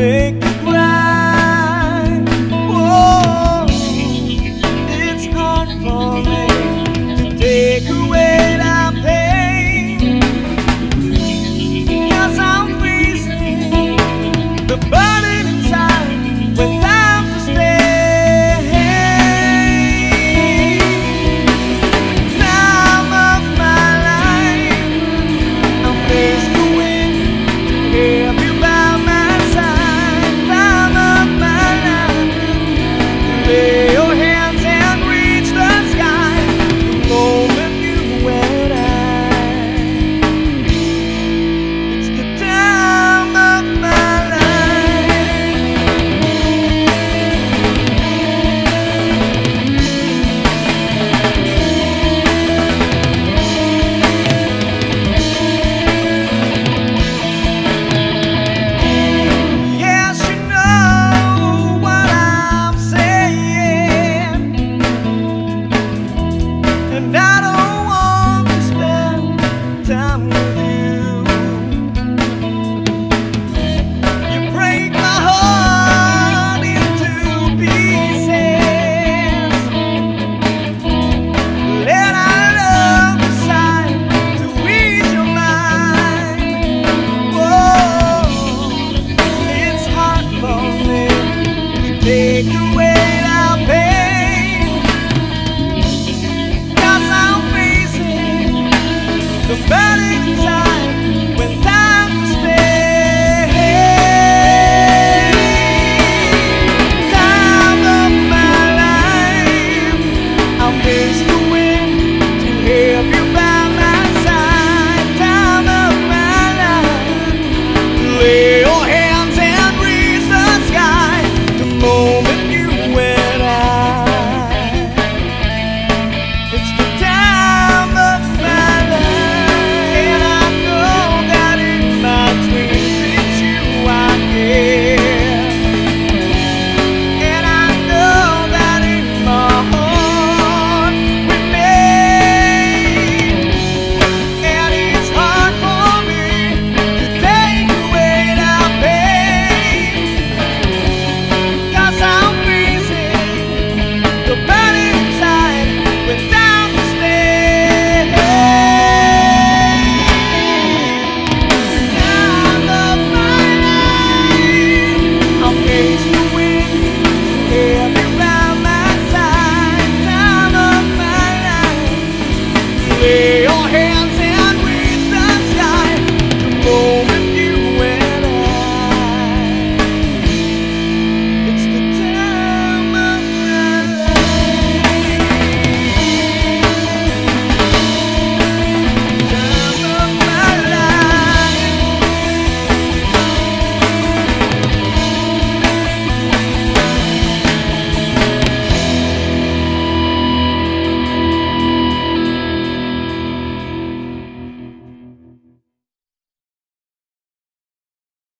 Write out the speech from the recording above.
make the burning